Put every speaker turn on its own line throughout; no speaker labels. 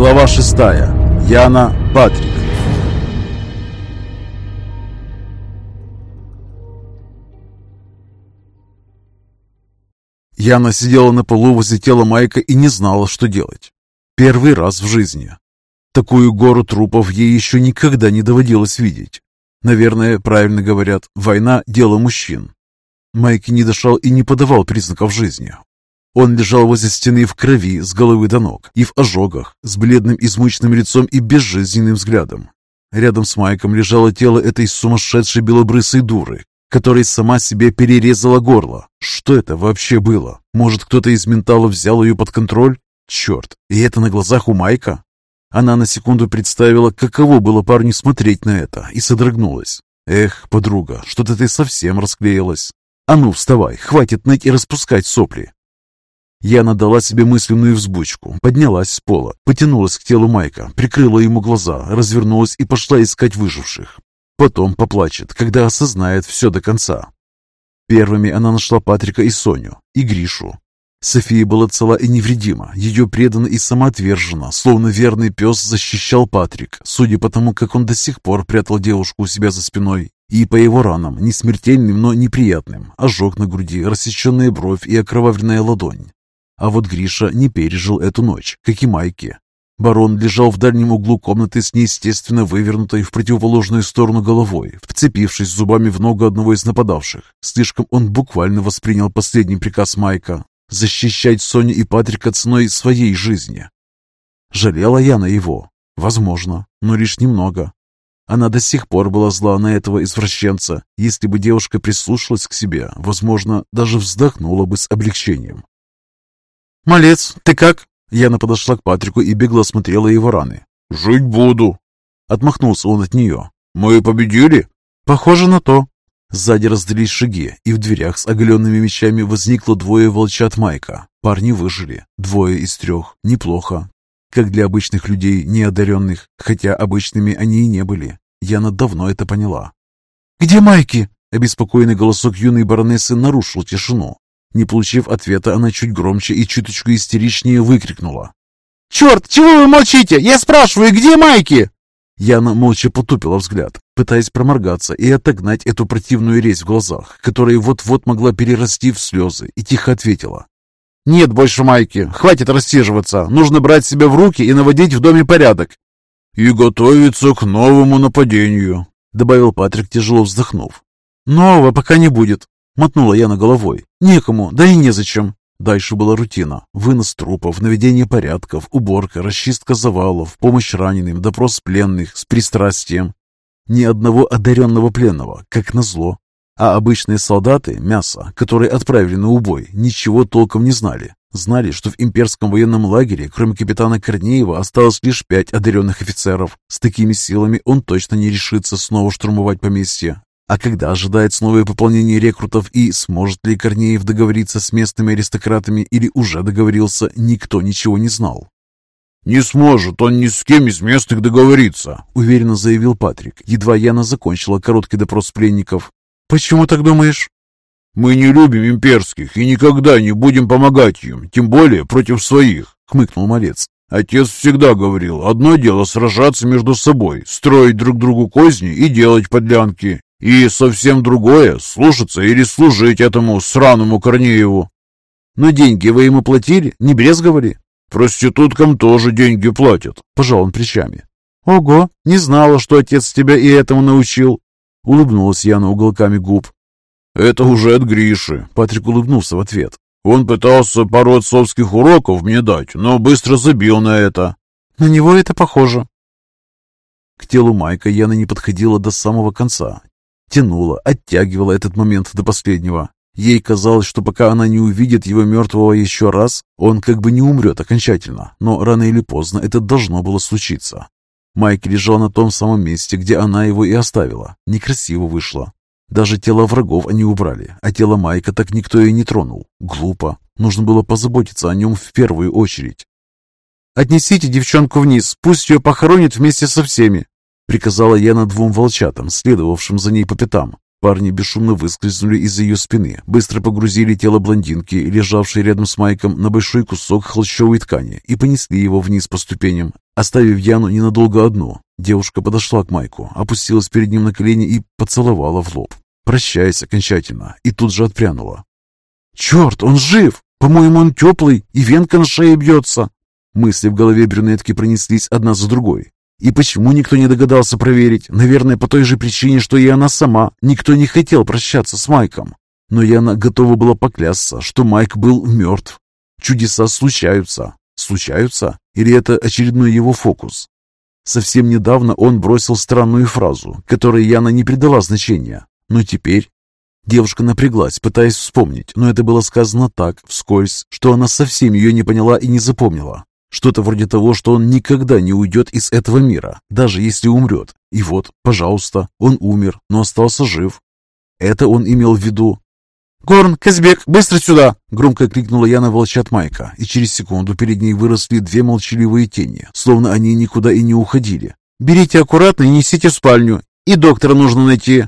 Глава шестая. Яна Патрик. Яна сидела на полу возле тела Майка и не знала, что делать. Первый раз в жизни. Такую гору трупов ей еще никогда не доводилось видеть. Наверное, правильно говорят, война – дело мужчин. Майк не дышал и не подавал признаков жизни. Он лежал возле стены в крови с головы до ног и в ожогах, с бледным измученным лицом и безжизненным взглядом. Рядом с Майком лежало тело этой сумасшедшей белобрысой дуры, которой сама себе перерезала горло. Что это вообще было? Может, кто-то из менталов взял ее под контроль? Черт, и это на глазах у Майка? Она на секунду представила, каково было парню смотреть на это, и содрогнулась. «Эх, подруга, что-то ты совсем расклеилась. А ну, вставай, хватит ныть и распускать сопли». Яна дала себе мысленную взбучку, поднялась с пола, потянулась к телу Майка, прикрыла ему глаза, развернулась и пошла искать выживших. Потом поплачет, когда осознает все до конца. Первыми она нашла Патрика и Соню, и Гришу. София была цела и невредима, ее предана и самоотвержена, словно верный пес защищал Патрик, судя по тому, как он до сих пор прятал девушку у себя за спиной, и по его ранам, не смертельным, но неприятным, ожог на груди, рассеченная бровь и окровавленная ладонь. А вот Гриша не пережил эту ночь, как и Майки. Барон лежал в дальнем углу комнаты с неестественно вывернутой в противоположную сторону головой, вцепившись зубами в ногу одного из нападавших. Слишком он буквально воспринял последний приказ Майка защищать Соню и Патрика ценой своей жизни. Жалела я на его? Возможно, но лишь немного. Она до сих пор была зла на этого извращенца. Если бы девушка прислушалась к себе, возможно, даже вздохнула бы с облегчением. «Малец, ты как?» Яна подошла к Патрику и бегло смотрела его раны.
«Жить буду!»
Отмахнулся он от нее.
«Мы победили?»
«Похоже на то». Сзади раздались шаги, и в дверях с оголенными мечами возникло двое волчат Майка. Парни выжили. Двое из трех. Неплохо. Как для обычных людей, неодаренных, хотя обычными они и не были. Яна давно это поняла. «Где Майки?» Обеспокоенный голосок юной баронессы нарушил тишину. Не получив ответа, она чуть громче и чуточку истеричнее выкрикнула.
«Черт, чего вы молчите? Я спрашиваю, где Майки?»
Яна молча потупила взгляд, пытаясь проморгаться и отогнать эту противную резь в глазах, которая вот-вот могла перерасти в слезы, и тихо ответила.
«Нет больше Майки. Хватит рассиживаться. Нужно брать себя в руки и наводить в доме порядок».
«И готовиться к новому нападению», —
добавил Патрик, тяжело вздохнув. «Нового пока не будет. Мотнула Яна головой. «Некому, да и незачем». Дальше была рутина. Вынос трупов, наведение порядков, уборка, расчистка завалов, помощь раненым, допрос пленных с пристрастием. Ни одного одаренного пленного, как назло. А обычные солдаты, мясо, которые отправили на убой, ничего толком не знали. Знали, что в имперском военном лагере, кроме капитана Корнеева, осталось лишь пять одаренных офицеров. С такими силами он точно не решится снова штурмовать поместье. А когда ожидает новое пополнение рекрутов и сможет ли Корнеев договориться с местными аристократами или уже договорился, никто ничего не знал.
«Не сможет он ни с кем из местных договориться», —
уверенно заявил Патрик, едва Яна закончила короткий допрос пленников. «Почему так думаешь?»
«Мы не любим имперских и никогда не будем помогать им, тем более против своих», — хмыкнул Малец. «Отец всегда говорил, одно дело сражаться между собой, строить друг другу козни и делать подлянки, и совсем другое — слушаться или служить этому сраному Корнееву.
Но деньги вы ему платили, не брезговали?
Проституткам тоже деньги платят, — пожал он плечами.
Ого, не знала, что отец тебя и этому научил. Улыбнулась Яна уголками губ.
Это уже от Гриши, — Патрик улыбнулся в ответ. Он пытался пару отцовских уроков мне дать, но быстро забил на это.
На него это похоже. К телу Майка Яна не подходила до самого конца, Тянула, оттягивала этот момент до последнего. Ей казалось, что пока она не увидит его мертвого еще раз, он как бы не умрет окончательно, но рано или поздно это должно было случиться. Майк лежал на том самом месте, где она его и оставила. Некрасиво вышло. Даже тело врагов они убрали, а тело Майка так никто и не тронул. Глупо. Нужно было позаботиться о нем в первую очередь. «Отнесите девчонку вниз, пусть ее похоронят вместе со всеми», приказала Яна двум волчатам, следовавшим за ней по пятам. Парни бесшумно выскользнули из-за ее спины, быстро погрузили тело блондинки, лежавшей рядом с Майком, на большой кусок холщовой ткани и понесли его вниз по ступеням, оставив Яну ненадолго одну. Девушка подошла к Майку, опустилась перед ним на колени и поцеловала в лоб, прощаясь окончательно, и тут же отпрянула. «Черт, он жив! По-моему, он теплый, и венка на шее бьется!» Мысли в голове брюнетки пронеслись одна за другой. И почему никто не догадался проверить? Наверное, по той же причине, что и она сама. Никто не хотел прощаться с Майком. Но Яна готова была поклясться, что Майк был мертв. Чудеса случаются. Случаются? Или это очередной его фокус? Совсем недавно он бросил странную фразу, которой Яна не придала значения. Но теперь... Девушка напряглась, пытаясь вспомнить, но это было сказано так, вскользь, что она совсем ее не поняла и не запомнила. Что-то вроде того, что он никогда не уйдет из этого мира, даже если умрет. И вот, пожалуйста, он умер, но остался жив. Это он имел в виду. «Горн, Казбек, быстро сюда!» Громко крикнула Яна волчат Майка, и через секунду перед ней выросли две молчаливые тени, словно они никуда и не уходили. «Берите аккуратно и несите в спальню, и доктора нужно найти».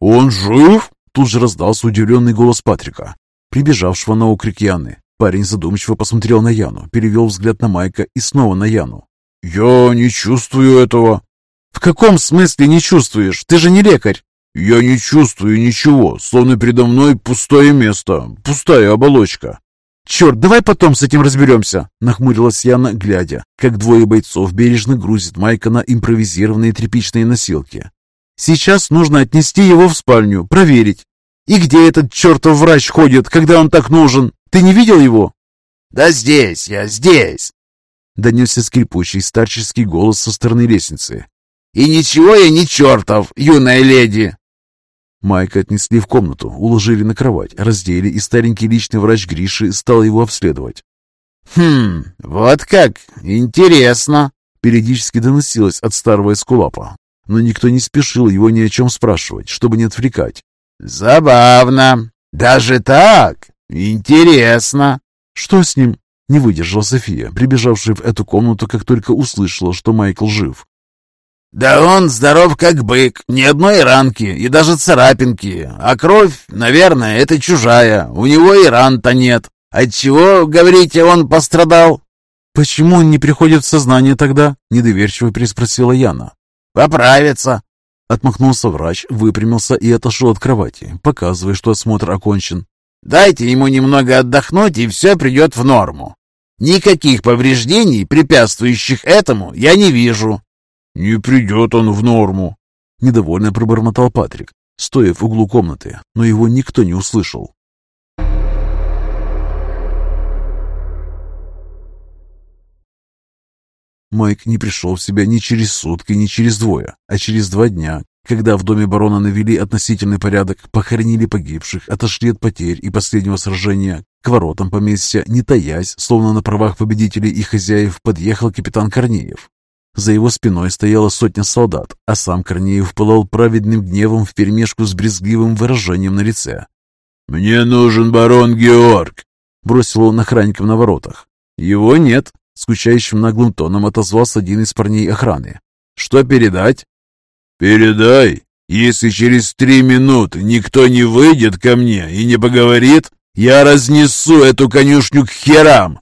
«Он жив?»
Тут же раздался удивленный голос Патрика, прибежавшего на окрик Яны. Парень задумчиво посмотрел на Яну, перевел взгляд на Майка и снова на Яну.
«Я не чувствую этого».
«В каком смысле не чувствуешь? Ты же не лекарь».
«Я не чувствую ничего, словно передо мной пустое место, пустая оболочка».
«Черт, давай потом с этим разберемся!» — нахмурилась Яна, глядя, как двое бойцов бережно грузят Майка на импровизированные тряпичные носилки. «Сейчас нужно отнести его в спальню, проверить. И где этот чертов врач ходит, когда он так нужен?» Ты не видел его?»
«Да здесь я, здесь!»
Донесся скрипучий старческий голос со стороны лестницы.
«И ничего я не чертов, юная леди!»
Майка отнесли в комнату, уложили на кровать, раздели, и старенький личный врач Гриши стал его обследовать.
«Хм, вот как! Интересно!»
Периодически доносилось от старого эскулапа, но никто не спешил его ни о чем спрашивать, чтобы не отвлекать.
«Забавно! Даже так? «Интересно!»
«Что с ним?» — не выдержала София, прибежавшая в эту комнату, как только услышала, что Майкл жив.
«Да он здоров как бык, ни одной ранки и даже царапинки, а кровь, наверное, это чужая, у него и ран-то нет. Отчего, говорите, он пострадал?»
«Почему он не приходит в сознание тогда?» — недоверчиво переспросила Яна.
«Поправится!»
Отмахнулся врач, выпрямился и отошел от кровати, показывая, что осмотр окончен.
Дайте ему немного отдохнуть, и все придет в норму. Никаких повреждений, препятствующих этому, я не вижу».
«Не придет он в норму», — недовольно пробормотал Патрик, стоя в углу комнаты, но его никто не услышал. Майк не пришел в себя ни через сутки, ни через двое, а через два дня, когда в доме барона навели относительный порядок, похоронили погибших, отошли от потерь и последнего сражения, к воротам поместья, не таясь, словно на правах победителей и хозяев, подъехал капитан Корнеев. За его спиной стояла сотня солдат, а сам Корнеев пылал праведным гневом вперемешку с брезгливым выражением на лице.
«Мне нужен барон Георг!» — бросил он охранникам на воротах.
«Его нет!» — скучающим наглым тоном отозвался один из парней охраны. «Что передать?»
«Передай, если через три минуты никто не выйдет ко мне и не поговорит, я разнесу эту конюшню к херам!»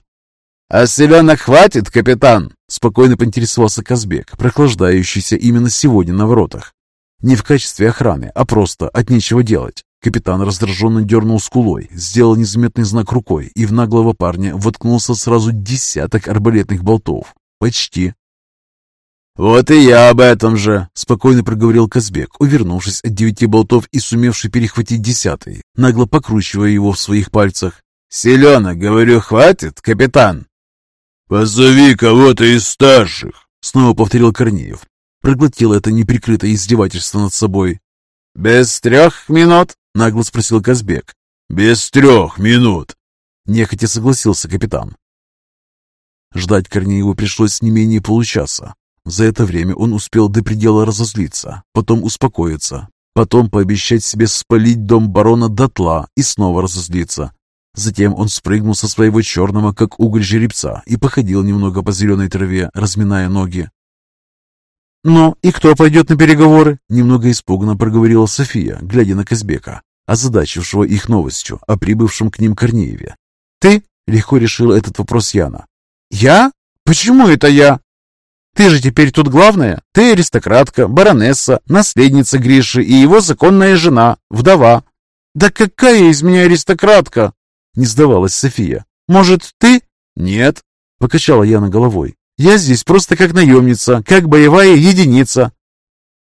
«А селенок хватит, капитан?» — спокойно поинтересовался Казбек, прохлаждающийся именно сегодня на воротах. Не в качестве охраны, а просто от нечего делать. Капитан раздраженно дернул скулой, сделал незаметный знак рукой, и в наглого парня воткнулся сразу десяток арбалетных болтов. Почти.
«Вот и я об этом же!»
— спокойно проговорил Казбек, увернувшись от девяти болтов и сумевший перехватить десятый, нагло покручивая его в своих пальцах.
«Селена, говорю, хватит, капитан?» «Позови кого-то из старших!»
— снова повторил Корнеев. Проглотил это неприкрытое издевательство над собой.
«Без трех минут?»
— нагло спросил Казбек.
«Без трех минут!»
— нехотя согласился капитан. Ждать Корнееву пришлось не менее получаса. За это время он успел до предела разозлиться, потом успокоиться, потом пообещать себе спалить дом барона дотла и снова разозлиться. Затем он спрыгнул со своего черного, как уголь жеребца, и походил немного по зеленой траве, разминая ноги.
«Ну, и кто пойдет на переговоры?» Немного испуганно проговорила София, глядя на Казбека, озадачившего их новостью о прибывшем к ним Корнееве. «Ты?» — легко решила этот вопрос Яна. «Я? Почему это я?» «Ты же теперь тут главная. Ты аристократка, баронесса, наследница Гриши и его законная жена, вдова». «Да какая из меня аристократка?» — не сдавалась София. «Может, ты?» «Нет», — покачала Яна головой. «Я здесь просто как наемница, как боевая единица».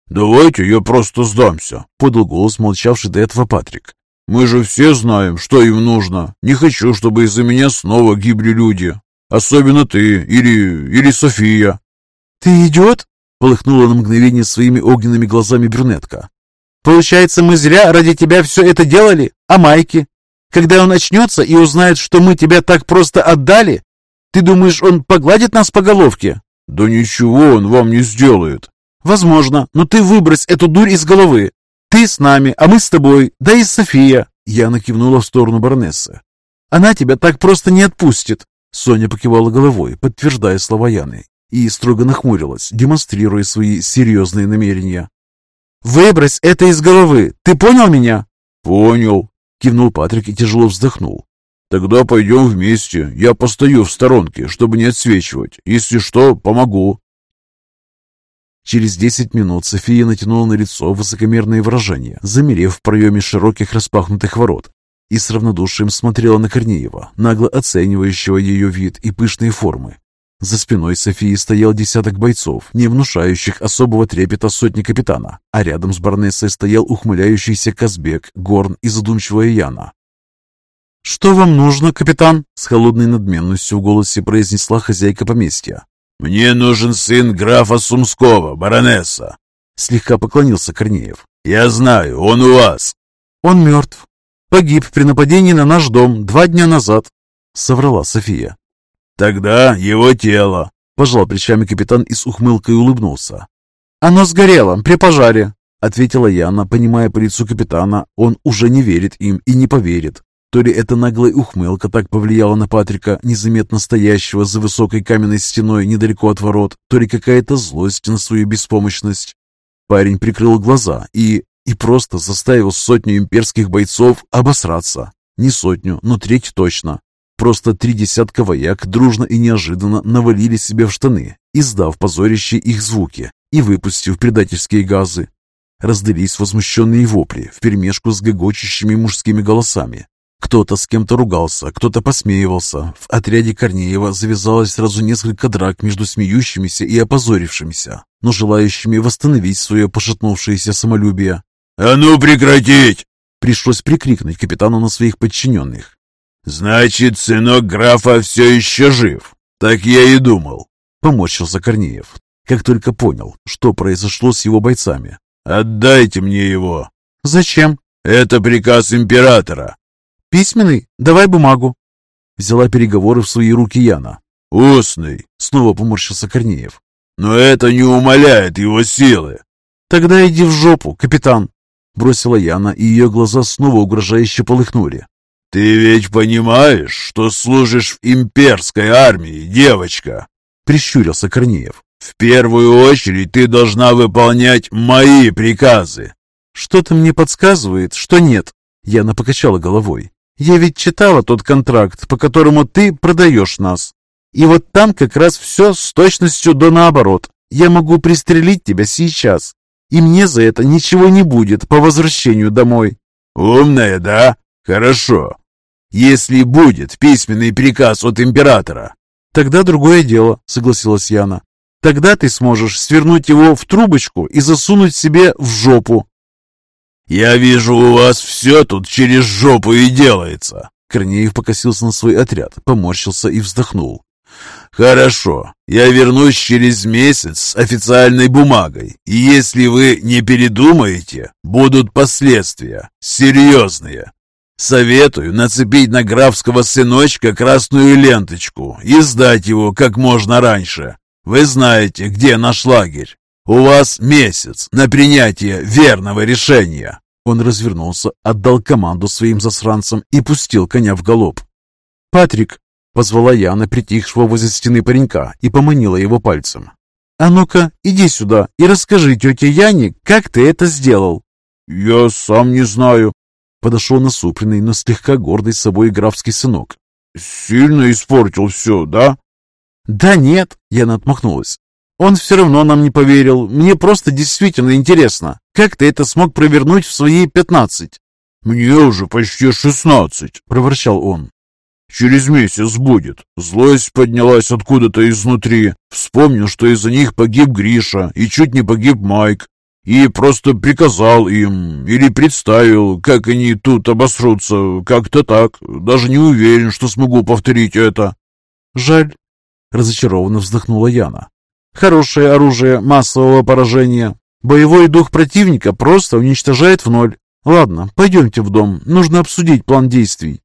«Давайте я просто сдамся», — подал голос молчавший до этого Патрик. «Мы же все знаем, что им нужно. Не хочу, чтобы из-за меня снова гибли люди. Особенно ты или... или София».
«Ты идиот?» — полыхнула на мгновение своими огненными глазами брюнетка. «Получается, мы зря ради тебя все это делали? А Майки? Когда он очнется и узнает, что мы тебя так просто отдали, ты думаешь, он погладит нас по головке?»
«Да ничего он вам не сделает».
«Возможно, но ты выбрось эту дурь из головы. Ты с нами, а мы с тобой, да и София». Я накивнула в сторону баронессы. «Она тебя так просто не отпустит». Соня покивала головой, подтверждая слова Яны, и строго нахмурилась, демонстрируя свои серьезные намерения. «Выбрось это из головы! Ты понял меня?»
«Понял»,
Кивнул Патрик и тяжело вздохнул.
«Тогда пойдем вместе. Я постою в сторонке, чтобы не отсвечивать. Если что, помогу».
Через десять минут София натянула на лицо высокомерное выражение, замерев в проеме широких распахнутых ворот, и с равнодушием смотрела на Корнеева, нагло оценивающего ее вид и пышные формы. За спиной Софии стоял десяток бойцов, не внушающих особого трепета сотни капитана, а рядом с баронессой стоял ухмыляющийся Казбек, Горн и задумчивая Яна. «Что вам нужно, капитан?» — с холодной надменностью в голосе произнесла хозяйка поместья.
«Мне нужен сын графа Сумского, баронесса!»
Слегка поклонился Корнеев.
«Я знаю, он у вас!»
«Он мертв. Погиб при нападении на наш дом два дня назад», — соврала София.
«Тогда его тело», —
пожал плечами капитан и с ухмылкой улыбнулся.
«Оно сгорело при пожаре», —
ответила Яна, понимая по лицу капитана, он уже не верит им и не поверит. То ли эта наглая ухмылка так повлияла на Патрика, незаметно стоящего за высокой каменной стеной недалеко от ворот, то ли какая-то злость на свою беспомощность. Парень прикрыл глаза и... и просто заставил сотню имперских бойцов обосраться. Не сотню, но треть точно. Просто три десятка вояк дружно и неожиданно навалили себе в штаны, издав позорище их звуки и выпустив предательские газы. Раздались возмущенные вопли вперемешку с гогочущими мужскими голосами. Кто-то с кем-то ругался, кто-то посмеивался. В отряде Корнеева завязалось сразу несколько драк между смеющимися и опозорившимися, но желающими восстановить свое пошатнувшееся самолюбие.
«А ну прекратить!»
Пришлось прикрикнуть капитану на своих подчиненных.
«Значит, сынок графа все еще жив. Так я и думал», —
поморщился Корнеев, как только понял, что произошло с его бойцами.
«Отдайте мне его».
«Зачем?»
«Это приказ императора».
«Письменный? Давай бумагу».
Взяла переговоры в свои руки Яна.
«Устный», — снова поморщился Корнеев. «Но это не умаляет его силы».
«Тогда иди в жопу, капитан», —
бросила Яна, и ее глаза снова угрожающе полыхнули.
«Ты ведь понимаешь, что служишь в имперской армии, девочка?» — прищурился Корнеев. «В первую очередь ты должна выполнять мои приказы».
«Что-то мне подсказывает, что нет», — Яна покачала головой. «Я ведь читала тот контракт, по которому ты продаешь нас. И вот там как раз все с точностью до наоборот. Я могу пристрелить тебя сейчас, и мне за это ничего не будет по возвращению домой».
«Умная, да? Хорошо. Если будет письменный приказ от императора.
Тогда другое дело, согласилась Яна. Тогда ты сможешь свернуть его в трубочку и засунуть себе в жопу.
Я вижу, у вас все тут через жопу и делается.
Корнеев покосился на свой отряд, поморщился и вздохнул.
«Хорошо, я вернусь через месяц с официальной бумагой, и если вы не передумаете, будут последствия, серьезные. Советую нацепить на графского сыночка красную ленточку и сдать его как можно раньше. Вы знаете, где наш лагерь. У вас месяц на принятие верного решения».
Он развернулся, отдал команду своим засранцам и пустил коня в галоп.
«Патрик!»
— позвала я на притихшего возле стены паренька и поманила его пальцем.
А ну-ка, иди сюда и расскажи тете Яне, как ты это сделал».
«Я сам не знаю», —
подошел насупленный, но слегка гордый собой графский сынок.
«Сильно испортил все, да?»
«Да нет», — Яна отмахнулась. «Он все равно нам не поверил. Мне просто действительно интересно, как ты это смог провернуть в свои пятнадцать?»
«Мне уже почти шестнадцать», — проворчал он. «Через месяц будет. Злость поднялась откуда-то изнутри. Вспомнил, что из-за них погиб Гриша и чуть не погиб Майк. И просто приказал им или представил, как они тут обосрутся. Как-то так. Даже не уверен, что смогу повторить это».
«Жаль», — разочарованно вздохнула Яна. «Хорошее оружие массового поражения. Боевой дух противника просто уничтожает в ноль. Ладно, пойдемте в дом. Нужно обсудить план действий.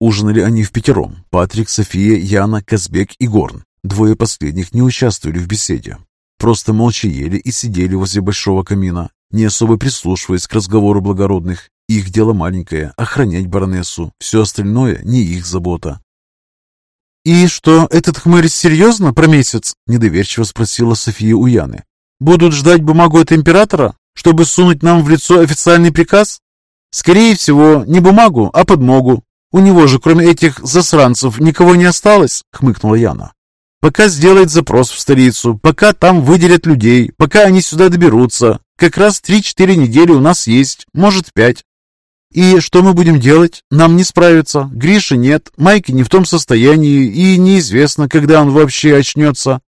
Ужинали они в пятером. Патрик, София, Яна, Казбек и Горн. Двое последних не участвовали в беседе. Просто молча ели и сидели возле большого камина, не особо прислушиваясь к разговору благородных. Их дело маленькое – охранять баронессу. Все остальное – не их забота. «И что, этот хмырь серьезно про месяц?» – недоверчиво спросила София у Яны. «Будут ждать бумагу от императора, чтобы сунуть нам в лицо официальный приказ?» «Скорее всего, не бумагу, а подмогу. У него же, кроме этих засранцев, никого не осталось», – хмыкнула Яна. «Пока сделает запрос в столицу, пока там выделят людей, пока они сюда доберутся. Как раз три-четыре недели у нас есть, может, пять. «И что мы будем делать? Нам не справиться. Гриши нет, Майки не в том состоянии, и неизвестно, когда он вообще очнется.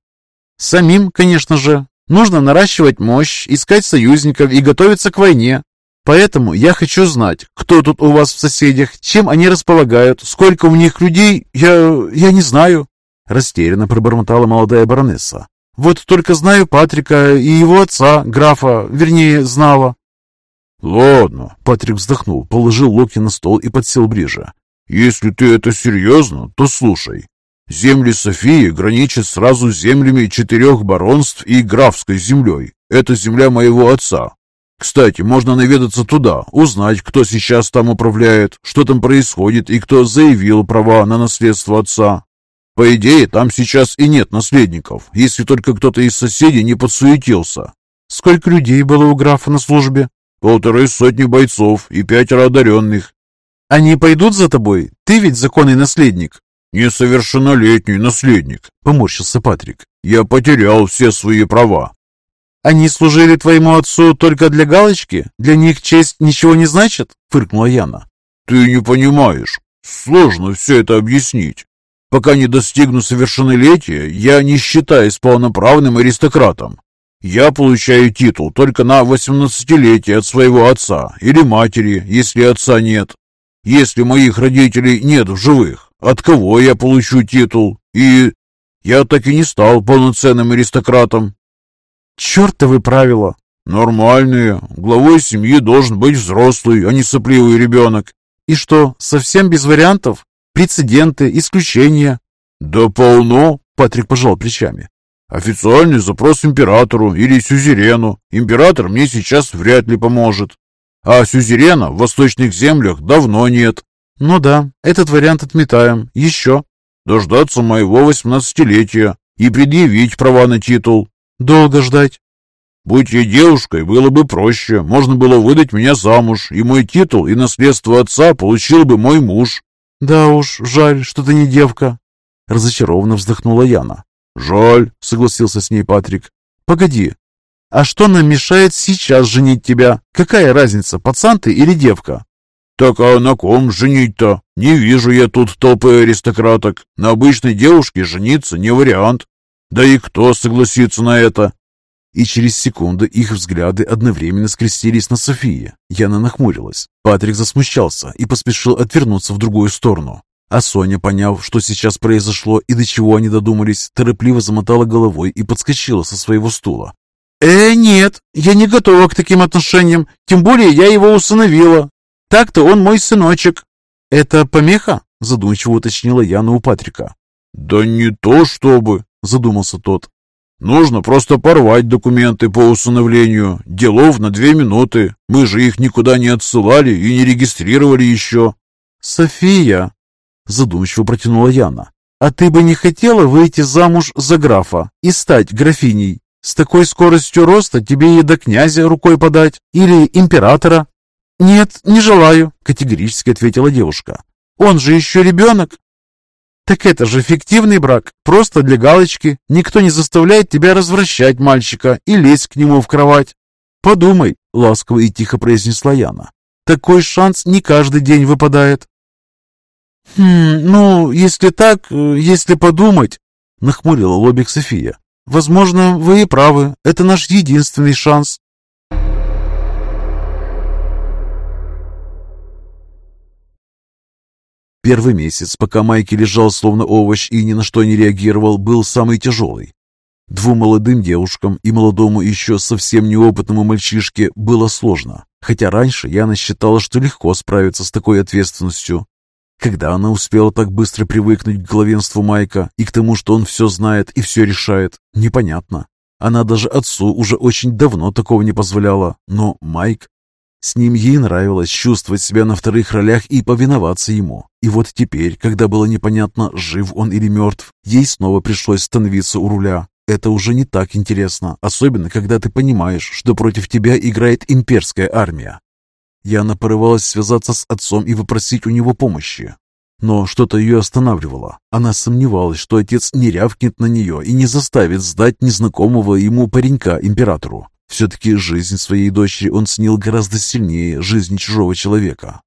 Самим, конечно же. Нужно наращивать мощь, искать союзников и готовиться к войне. Поэтому я хочу знать, кто тут у вас в соседях, чем они располагают, сколько у них людей, я... я не знаю». Растерянно пробормотала молодая баронесса. «Вот только знаю Патрика и его отца, графа, вернее, знала.
«Ладно», — Патрик вздохнул, положил локти на стол и подсел ближе. «Если ты это серьезно, то слушай. Земли Софии граничат сразу с землями четырех баронств и графской землей. Это земля моего отца. Кстати, можно наведаться туда, узнать, кто сейчас там управляет, что там происходит и кто заявил права на наследство отца. По идее, там сейчас и нет наследников, если только кто-то из соседей не подсуетился.
Сколько людей было у графа на службе?
Полторы сотни бойцов и пятеро одаренных.
Они пойдут за тобой? Ты ведь законный наследник.
Несовершеннолетний наследник, поморщился Патрик. Я потерял все свои права.
Они служили твоему отцу только для галочки? Для них честь ничего не значит? Фыркнула Яна.
Ты не понимаешь. Сложно все это объяснить. Пока не достигну совершеннолетия, я не считаюсь полноправным аристократом. Я получаю титул только на восемнадцатилетие от своего отца или матери, если отца нет. Если моих родителей нет в живых, от кого я получу титул? И я так и не стал полноценным аристократом.
Чертовы правила.
Нормальные. Главой семьи должен быть взрослый, а не сопливый ребенок.
И что, совсем без вариантов? Прецеденты, исключения?
Да полно, Патрик пожал плечами. Официальный запрос императору или сюзерену. Император мне сейчас вряд ли поможет. А сюзерена в восточных землях давно нет.
Ну да, этот вариант отметаем. Еще.
Дождаться моего восемнадцатилетия и предъявить права на титул.
Долго ждать.
Будь я девушкой, было бы проще. Можно было выдать меня замуж, и мой титул и наследство отца получил бы мой муж.
Да уж, жаль, что ты не девка. Разочарованно вздохнула Яна.
«Жаль», — согласился с ней Патрик.
«Погоди, а что нам мешает сейчас женить тебя? Какая разница, пацан ты или девка?»
«Так а на ком женить-то? Не вижу я тут толпы аристократок. На обычной девушке жениться не вариант. Да и кто согласится на это?»
И через секунду их взгляды одновременно скрестились на Софии. Яна нахмурилась. Патрик засмущался и поспешил отвернуться в другую сторону. А Соня, поняв, что сейчас произошло и до чего они додумались, торопливо замотала головой и подскочила со своего стула. «Э, нет, я не готова к таким отношениям, тем более я его усыновила. Так-то он мой сыночек». «Это помеха?» – задумчиво уточнила Яна у Патрика.
«Да не то чтобы», – задумался тот. «Нужно просто порвать документы по усыновлению. Делов на две минуты. Мы же их никуда не отсылали и не регистрировали еще».
«София!» – задумчиво протянула Яна. «А ты бы не хотела выйти замуж за графа и стать графиней? С такой скоростью роста тебе и до князя рукой подать или императора?» «Нет, не желаю», – категорически ответила девушка. «Он же еще ребенок». «Так это же фиктивный брак, просто для галочки. Никто не заставляет тебя развращать мальчика и лезть к нему в кровать». «Подумай», — ласково и тихо произнесла Яна. «Такой шанс не каждый день выпадает». «Хм, ну, если так, э, если подумать», — нахмурила лобик София. «Возможно, вы и правы. Это наш единственный шанс.
Первый месяц, пока Майки лежал словно овощ и ни на что не реагировал, был самый тяжелый. Двум молодым девушкам и молодому еще совсем неопытному мальчишке было сложно, хотя раньше Яна считала, что легко справиться с такой ответственностью. Когда она успела так быстро привыкнуть к главенству Майка и к тому, что он все знает и все решает, непонятно. Она даже отцу уже очень давно такого не позволяла, но Майк с ним ей нравилось чувствовать себя на вторых ролях и повиноваться ему. И вот теперь, когда было непонятно, жив он или мертв, ей снова пришлось становиться у руля. Это уже не так интересно, особенно когда ты понимаешь, что против тебя играет имперская армия. Яна порывалась связаться с отцом и попросить у него помощи. Но что-то ее останавливало. Она сомневалась, что отец не рявкнет на нее и не заставит сдать незнакомого ему паренька императору. Все-таки жизнь своей дочери он ценил гораздо сильнее жизни чужого человека.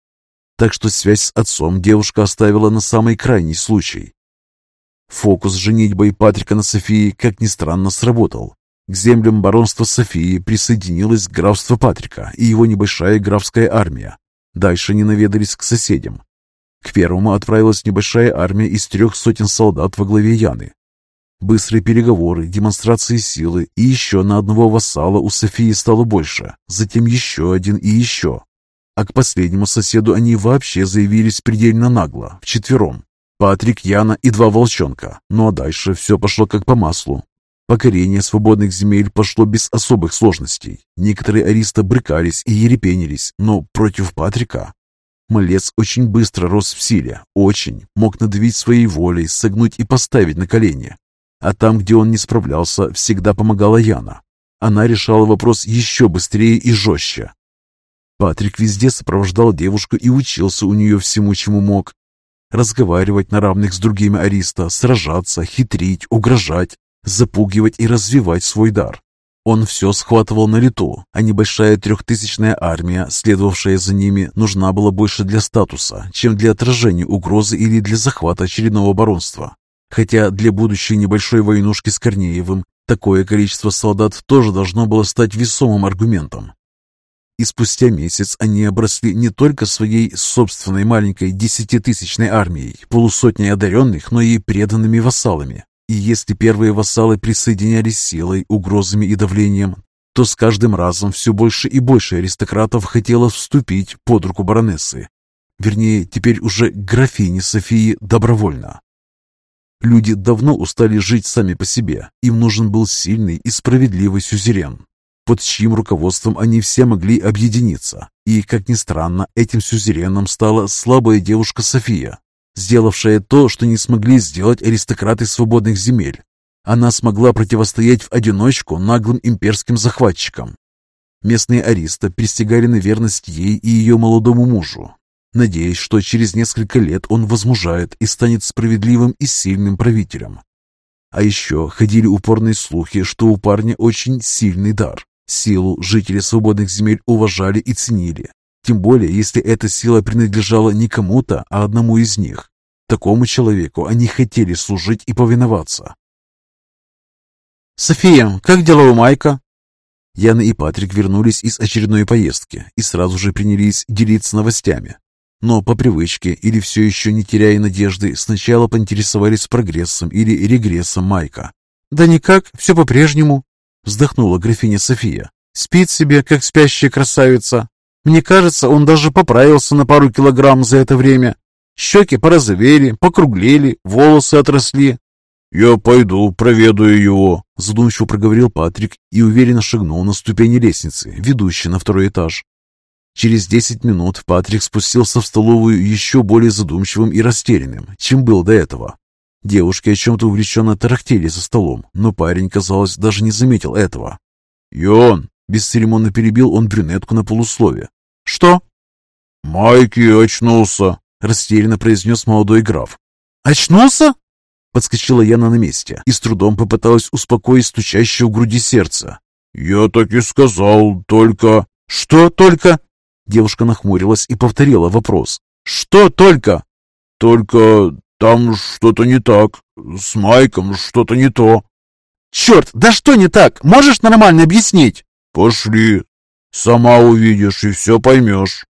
Так что связь с отцом девушка оставила на самый крайний случай. Фокус с женитьбой Патрика на Софии, как ни странно, сработал. К землям баронства Софии присоединилось графство Патрика и его небольшая графская армия. Дальше не наведались к соседям. К первому отправилась небольшая армия из трех сотен солдат во главе Яны, Быстрые переговоры, демонстрации силы, и еще на одного вассала у Софии стало больше, затем еще один и еще. А к последнему соседу они вообще заявились предельно нагло, вчетвером. Патрик, Яна и два волчонка. Ну а дальше все пошло как по маслу. Покорение свободных земель пошло без особых сложностей. Некоторые аристы брыкались и ерепенились, но против Патрика Малец очень быстро рос в силе, очень, мог надавить своей волей, согнуть и поставить на колени. А там, где он не справлялся, всегда помогала Яна. Она решала вопрос еще быстрее и жестче. Патрик везде сопровождал девушку и учился у нее всему, чему мог. Разговаривать на равных с другими ариста, сражаться, хитрить, угрожать, запугивать и развивать свой дар. Он все схватывал на лету, а небольшая трехтысячная армия, следовавшая за ними, нужна была больше для статуса, чем для отражения угрозы или для захвата очередного баронства. Хотя для будущей небольшой войнушки с Корнеевым такое количество солдат тоже должно было стать весомым аргументом. И спустя месяц они обросли не только своей собственной маленькой десятитысячной армией, полусотней одаренных, но и преданными вассалами. И если первые вассалы присоединялись силой, угрозами и давлением, то с каждым разом все больше и больше аристократов хотело вступить под руку баронессы. Вернее, теперь уже графини Софии добровольно. Люди давно устали жить сами по себе. Им нужен был сильный и справедливый сюзерен, под чьим руководством они все могли объединиться. И, как ни странно, этим сюзереном стала слабая девушка София, сделавшая то, что не смогли сделать аристократы свободных земель. Она смогла противостоять в одиночку наглым имперским захватчикам. Местные аристы пристегали на верность ей и ее молодому мужу, надеясь, что через несколько лет он возмужает и станет справедливым и сильным правителем. А еще ходили упорные слухи, что у парня очень сильный дар. Силу жители свободных земель уважали и ценили. Тем более, если эта сила принадлежала не кому-то, а одному из них. Такому человеку они хотели служить и повиноваться. «София, как дела у Майка?» Яна и Патрик вернулись из очередной поездки и сразу же принялись делиться новостями. Но по привычке или все еще не теряя надежды, сначала поинтересовались прогрессом или регрессом Майка. «Да никак, все по-прежнему», — вздохнула графиня София. «Спит себе, как спящая красавица. Мне кажется, он даже поправился на пару килограмм за это время. Щеки порозовели, покруглели, волосы отросли.
«Я пойду, проведаю его», —
задумчиво проговорил Патрик и уверенно шагнул на ступени лестницы, ведущей на второй этаж.
Через десять минут Патрик спустился в столовую еще более задумчивым и растерянным, чем был до этого. Девушки о чем-то увлеченно тарахтели за столом, но парень, казалось, даже не заметил этого.
«Йон!»
– бесцеремонно перебил он брюнетку на полуслове. «Что?»
«Майки очнулся», –
растерянно произнес молодой граф. «Очнулся?» Подскочила Яна на месте и с трудом попыталась успокоить стучащее в груди сердце.
«Я так и сказал, только...»
«Что только?» Девушка нахмурилась и повторила вопрос. «Что только?»
«Только там что-то не так. С Майком что-то не то».
«Черт, да что не так? Можешь нормально объяснить?»
«Пошли. Сама увидишь и все поймешь».